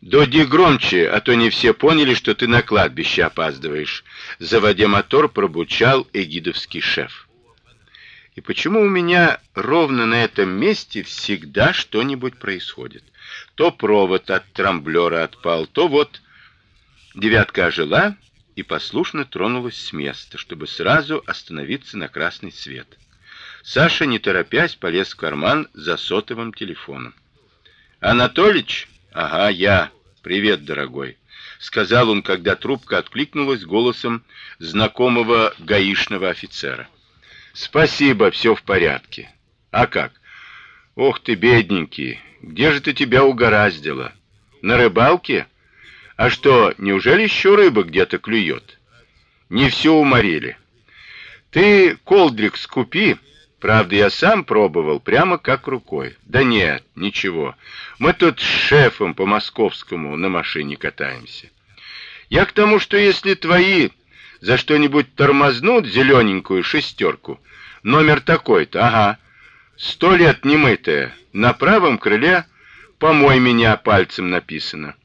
Доди громче, а то не все поняли, что ты на кладбище опаздываешь, заводя мотор, пробучал эгидовский шеф. И почему у меня ровно на этом месте всегда что-нибудь происходит? То провод от трамблера отпал, то вот девятка ожила и послушно тронулась с места, чтобы сразу остановиться на красный свет. Саша, не торопясь, полез в карман за сотовым телефоном. Анатолич, ага, я. Привет, дорогой, сказал он, когда трубка откликнулась голосом знакомого гаишного офицера. Спасибо, все в порядке. А как? Ох ты, бедненький, где же ты тебя угораздило? На рыбалке? А что, неужели еще рыба где-то клюет? Не все уморили. Ты колдрик скупи, правда, я сам пробовал, прямо как рукой. Да нет, ничего. Мы тут с шефом по московскому на машине катаемся. Я к тому, что если твои за что-нибудь тормознут зелененькую шестерку, номер такой-то, ага, сто лет немытая, на правом крыле «Помой меня» пальцем написано.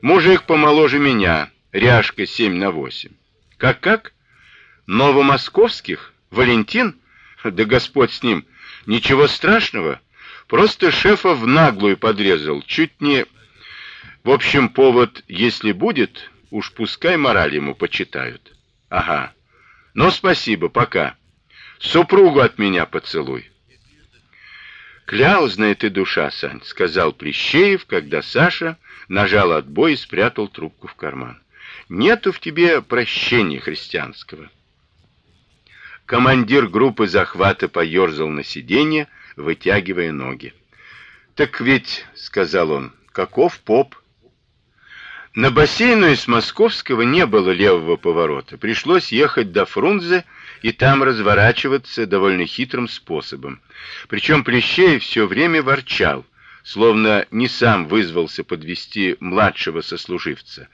Мужик помоложе меня, ряжка семь на восемь. Как-как? Новомосковских? Валентин? Да Господь с ним. Ничего страшного. Просто шефа в наглую подрезал, чуть не... В общем, повод, если будет, уж пускай мораль ему почитают. Ага. Ну, спасибо, пока. Супругу от меня поцелуй. Кляузная ты душа, Сань, сказал Плещеев, когда Саша нажал отбой и спрятал трубку в карман. Нету в тебе прощения христианского. Командир группы захвата поерзал на сиденье, вытягивая ноги. Так ведь, сказал он, каков поп? На бассейну из Московского не было левого поворота. Пришлось ехать до Фрунзе и там разворачиваться довольно хитрым способом. Причем Плещеев все время ворчал, словно не сам вызвался подвести младшего сослуживца,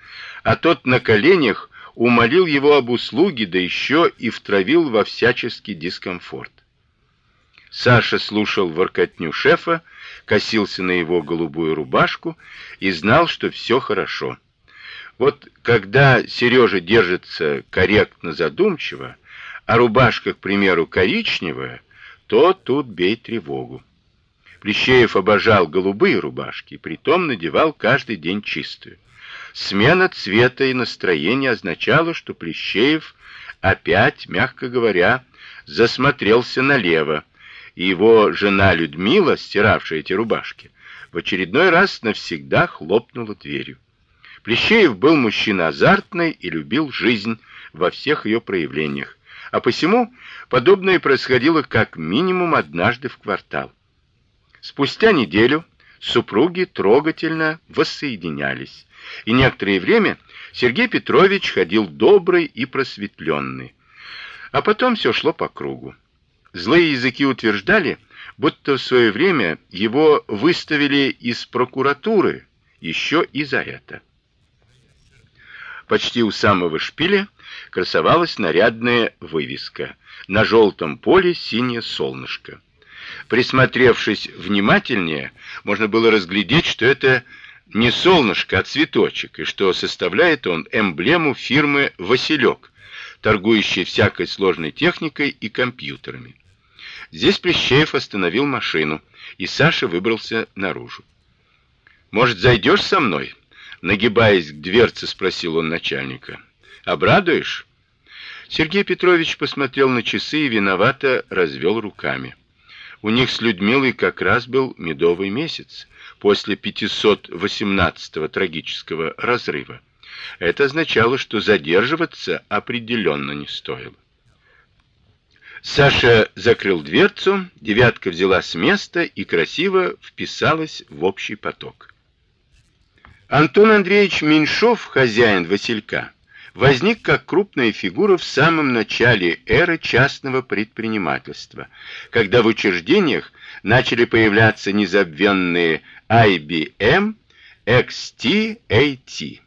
а тот на коленях умолил его об услуге, да еще и втравил во всяческий дискомфорт. Саша слушал воркотню шефа, косился на его голубую рубашку и знал, что все хорошо. Вот когда Сережа держится корректно задумчиво, а рубашка, к примеру, коричневая, то тут бей тревогу. Плещеев обожал голубые рубашки, притом надевал каждый день чистую. Смена цвета и настроения означала, что Плещеев опять, мягко говоря, засмотрелся налево, и его жена Людмила, стиравшая эти рубашки, в очередной раз навсегда хлопнула дверью. Плещеев был мужчина азартный и любил жизнь во всех ее проявлениях, а посему подобное происходило как минимум однажды в квартал. Спустя неделю супруги трогательно воссоединялись, и некоторое время Сергей Петрович ходил добрый и просветленный. А потом все шло по кругу. Злые языки утверждали, будто в свое время его выставили из прокуратуры еще и за это. Почти у самого шпиля красовалась нарядная вывеска. На желтом поле синее солнышко. Присмотревшись внимательнее, можно было разглядеть, что это не солнышко, а цветочек, и что составляет он эмблему фирмы Василек, торгующей всякой сложной техникой и компьютерами. Здесь Плещеев остановил машину, и Саша выбрался наружу. Может, зайдешь со мной? нагибаясь к дверце, спросил он начальника. Обрадуешь? Сергей Петрович посмотрел на часы и виновато развел руками. У них с Людмилой как раз был медовый месяц после 518-го трагического разрыва. Это означало, что задерживаться определенно не стоило. Саша закрыл дверцу, девятка взяла с места и красиво вписалась в общий поток. Антон Андреевич Меньшов, хозяин Василька, возник как крупная фигура в самом начале эры частного предпринимательства, когда в учреждениях начали появляться незабвенные IBM, XT, AT.